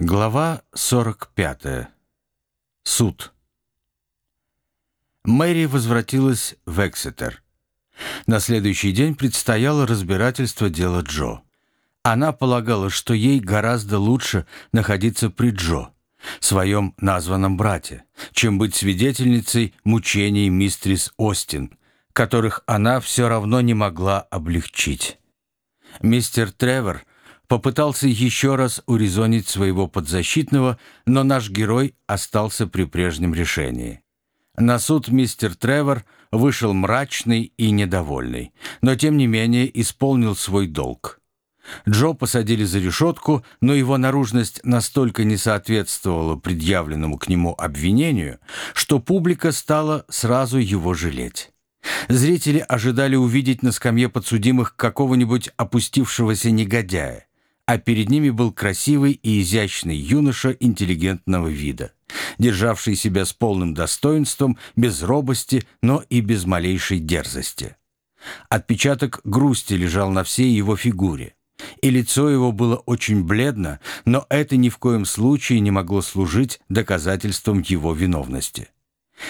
Глава 45. Суд. Мэри возвратилась в Эксетер. На следующий день предстояло разбирательство дела Джо. Она полагала, что ей гораздо лучше находиться при Джо, своем названном брате, чем быть свидетельницей мучений мистрис Остин, которых она все равно не могла облегчить. Мистер Тревор попытался еще раз урезонить своего подзащитного, но наш герой остался при прежнем решении. На суд мистер Тревор вышел мрачный и недовольный, но тем не менее исполнил свой долг. Джо посадили за решетку, но его наружность настолько не соответствовала предъявленному к нему обвинению, что публика стала сразу его жалеть. Зрители ожидали увидеть на скамье подсудимых какого-нибудь опустившегося негодяя а перед ними был красивый и изящный юноша интеллигентного вида, державший себя с полным достоинством, без робости, но и без малейшей дерзости. Отпечаток грусти лежал на всей его фигуре, и лицо его было очень бледно, но это ни в коем случае не могло служить доказательством его виновности.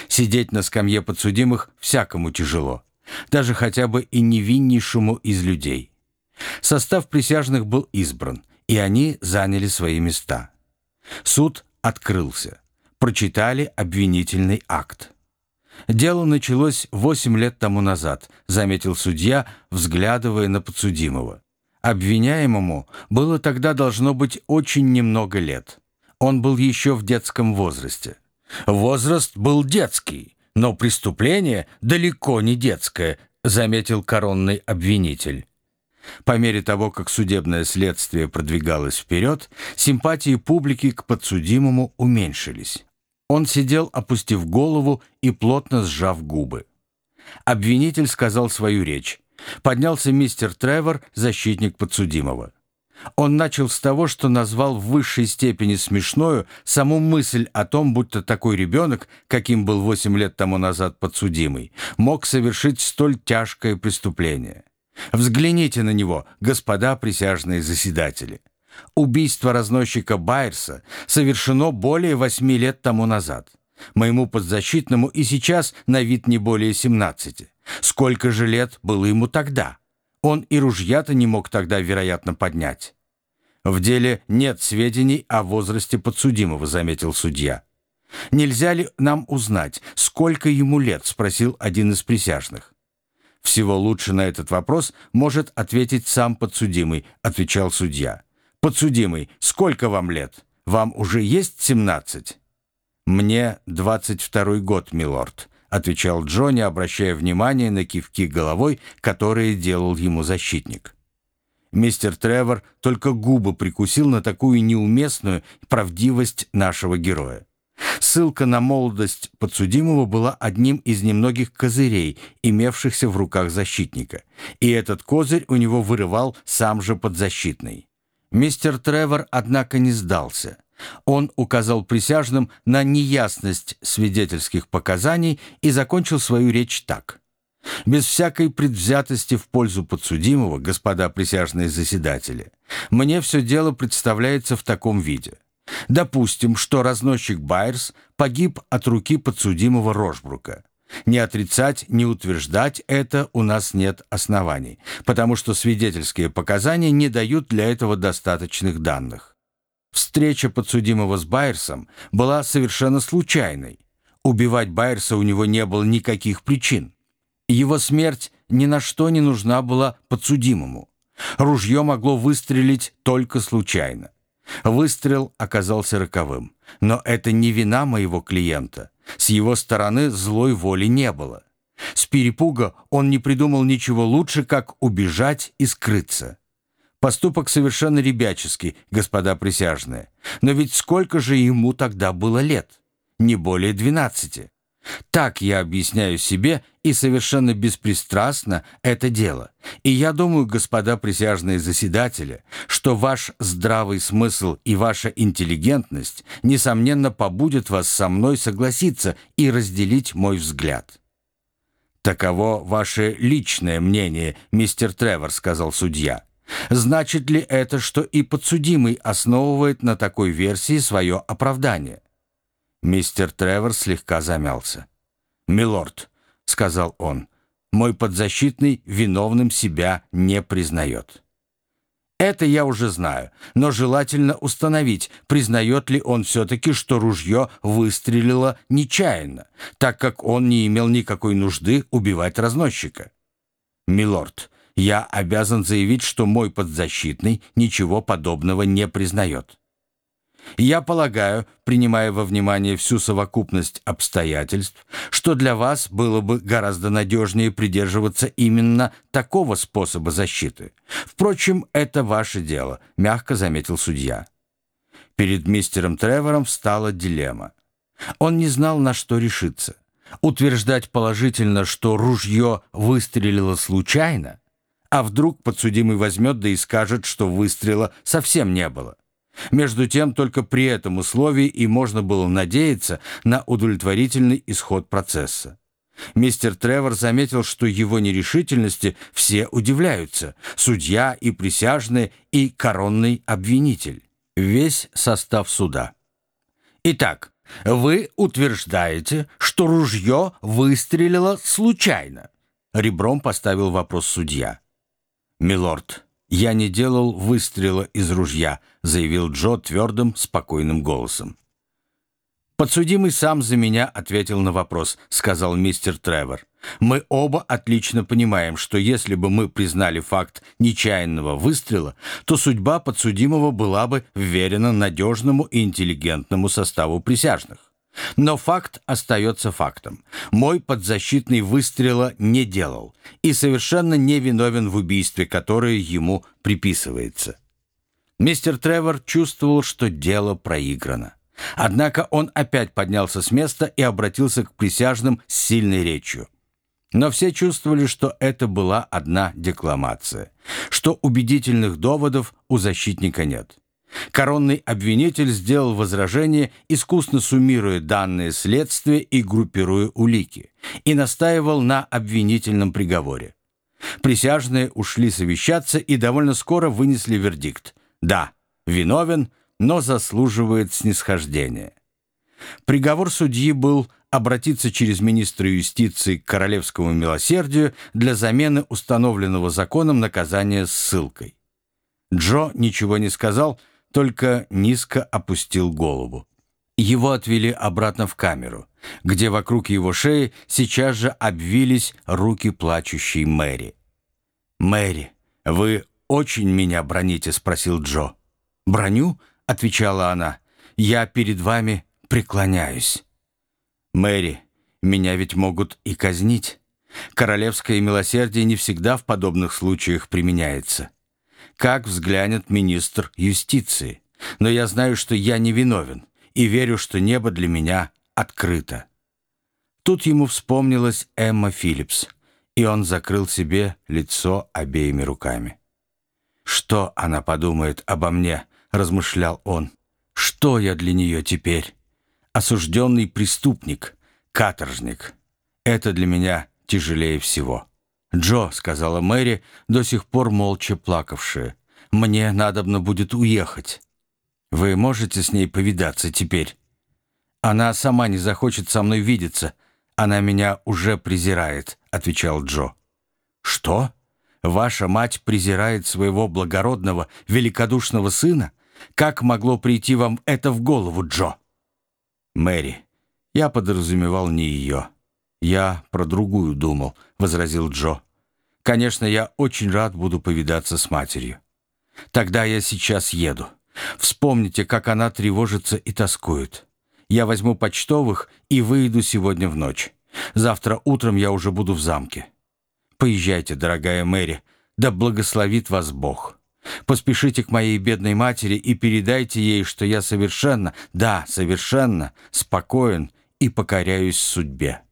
Сидеть на скамье подсудимых всякому тяжело, даже хотя бы и невиннейшему из людей – Состав присяжных был избран, и они заняли свои места. Суд открылся. Прочитали обвинительный акт. «Дело началось восемь лет тому назад», — заметил судья, взглядывая на подсудимого. Обвиняемому было тогда должно быть очень немного лет. Он был еще в детском возрасте. Возраст был детский, но преступление далеко не детское, заметил коронный обвинитель. По мере того, как судебное следствие продвигалось вперед, симпатии публики к подсудимому уменьшились. Он сидел, опустив голову и плотно сжав губы. Обвинитель сказал свою речь. Поднялся мистер Тревор, защитник подсудимого. Он начал с того, что назвал в высшей степени смешною саму мысль о том, будто такой ребенок, каким был восемь лет тому назад подсудимый, мог совершить столь тяжкое преступление. Взгляните на него, господа присяжные заседатели. Убийство разносчика Байерса совершено более восьми лет тому назад. Моему подзащитному и сейчас на вид не более семнадцати. Сколько же лет было ему тогда? Он и ружья-то не мог тогда, вероятно, поднять. В деле нет сведений о возрасте подсудимого, заметил судья. «Нельзя ли нам узнать, сколько ему лет?» — спросил один из присяжных. «Всего лучше на этот вопрос может ответить сам подсудимый», — отвечал судья. «Подсудимый, сколько вам лет? Вам уже есть семнадцать?» «Мне двадцать второй год, милорд», — отвечал Джонни, обращая внимание на кивки головой, которые делал ему защитник. Мистер Тревор только губы прикусил на такую неуместную правдивость нашего героя. Ссылка на молодость подсудимого была одним из немногих козырей, имевшихся в руках защитника, и этот козырь у него вырывал сам же подзащитный. Мистер Тревор, однако, не сдался. Он указал присяжным на неясность свидетельских показаний и закончил свою речь так. Без всякой предвзятости в пользу подсудимого, господа присяжные заседатели, мне все дело представляется в таком виде – Допустим, что разносчик Байерс погиб от руки подсудимого Рожбрука. Не отрицать, не утверждать это у нас нет оснований, потому что свидетельские показания не дают для этого достаточных данных. Встреча подсудимого с Байерсом была совершенно случайной. Убивать Байерса у него не было никаких причин. Его смерть ни на что не нужна была подсудимому. Ружье могло выстрелить только случайно. Выстрел оказался роковым. Но это не вина моего клиента. С его стороны злой воли не было. С перепуга он не придумал ничего лучше, как убежать и скрыться. Поступок совершенно ребяческий, господа присяжные. Но ведь сколько же ему тогда было лет? Не более двенадцати. Так я объясняю себе и совершенно беспристрастно это дело. И я думаю, господа присяжные заседатели, что ваш здравый смысл и ваша интеллигентность, несомненно, побудет вас со мной согласиться и разделить мой взгляд. «Таково ваше личное мнение, мистер Тревор», — сказал судья. Значит ли это, что и подсудимый основывает на такой версии свое оправдание? Мистер Тревор слегка замялся. «Милорд», — сказал он, — «мой подзащитный виновным себя не признает». Это я уже знаю, но желательно установить, признает ли он все-таки, что ружье выстрелило нечаянно, так как он не имел никакой нужды убивать разносчика. «Милорд, я обязан заявить, что мой подзащитный ничего подобного не признает. Я полагаю, принимая во внимание всю совокупность обстоятельств, что для вас было бы гораздо надежнее придерживаться именно такого способа защиты. Впрочем, это ваше дело, мягко заметил судья. Перед мистером Тревором встала дилемма. Он не знал, на что решиться. Утверждать положительно, что ружье выстрелило случайно, а вдруг подсудимый возьмет да и скажет, что выстрела совсем не было. Между тем, только при этом условии и можно было надеяться на удовлетворительный исход процесса. Мистер Тревор заметил, что его нерешительности все удивляются. Судья и присяжные, и коронный обвинитель. Весь состав суда. Итак, вы утверждаете, что ружье выстрелило случайно? Ребром поставил вопрос судья. «Милорд, я не делал выстрела из ружья», заявил Джо твердым, спокойным голосом. «Подсудимый сам за меня ответил на вопрос», — сказал мистер Тревор. «Мы оба отлично понимаем, что если бы мы признали факт нечаянного выстрела, то судьба подсудимого была бы вверена надежному и интеллигентному составу присяжных. Но факт остается фактом. Мой подзащитный выстрела не делал и совершенно не виновен в убийстве, которое ему приписывается. Мистер Тревор чувствовал, что дело проиграно. Однако он опять поднялся с места и обратился к присяжным с сильной речью. Но все чувствовали, что это была одна декламация, что убедительных доводов у защитника нет. Коронный обвинитель сделал возражение, искусно суммируя данные следствия и группируя улики, и настаивал на обвинительном приговоре. Присяжные ушли совещаться и довольно скоро вынесли вердикт. Да, виновен, но заслуживает снисхождения. Приговор судьи был обратиться через министра юстиции к королевскому милосердию для замены установленного законом наказания ссылкой. Джо ничего не сказал, только низко опустил голову. Его отвели обратно в камеру, где вокруг его шеи сейчас же обвились руки плачущей Мэри. «Мэри, вы очень меня броните?» — спросил Джо. «Броню?» — отвечала она. «Я перед вами преклоняюсь». «Мэри, меня ведь могут и казнить. Королевское милосердие не всегда в подобных случаях применяется как взглянет министр юстиции. Но я знаю, что я не виновен, и верю, что небо для меня открыто». Тут ему вспомнилась Эмма Филлипс, и он закрыл себе лицо обеими руками. «Что она подумает обо мне?» — размышлял он. «Что я для нее теперь? Осужденный преступник, каторжник. Это для меня тяжелее всего». «Джо», — сказала Мэри, до сих пор молча плакавшая, — «мне надобно будет уехать. Вы можете с ней повидаться теперь? Она сама не захочет со мной видеться. Она меня уже презирает», — отвечал Джо. «Что? Ваша мать презирает своего благородного, великодушного сына? Как могло прийти вам это в голову, Джо?» «Мэри, я подразумевал не ее». «Я про другую думал», — возразил Джо. «Конечно, я очень рад буду повидаться с матерью. Тогда я сейчас еду. Вспомните, как она тревожится и тоскует. Я возьму почтовых и выйду сегодня в ночь. Завтра утром я уже буду в замке. Поезжайте, дорогая Мэри, да благословит вас Бог. Поспешите к моей бедной матери и передайте ей, что я совершенно, да, совершенно спокоен и покоряюсь судьбе».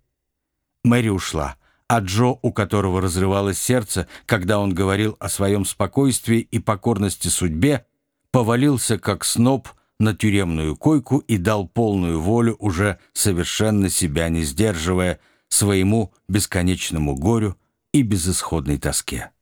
Мэри ушла, а Джо, у которого разрывалось сердце, когда он говорил о своем спокойствии и покорности судьбе, повалился как сноб на тюремную койку и дал полную волю, уже совершенно себя не сдерживая, своему бесконечному горю и безысходной тоске.